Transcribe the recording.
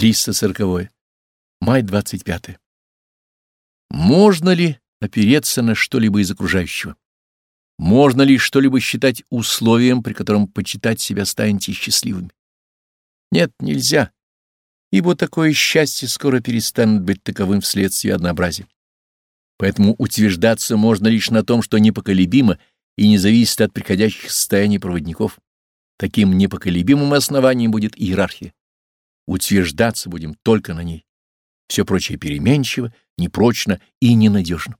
340. Май 25. Можно ли опереться на что-либо из окружающего? Можно ли что-либо считать условием, при котором почитать себя станете счастливыми? Нет, нельзя, ибо такое счастье скоро перестанет быть таковым вследствие однообразия. Поэтому утверждаться можно лишь на том, что непоколебимо и не зависит от приходящих состояний проводников. Таким непоколебимым основанием будет иерархия. Утверждаться будем только на ней. Все прочее переменчиво, непрочно и ненадежно.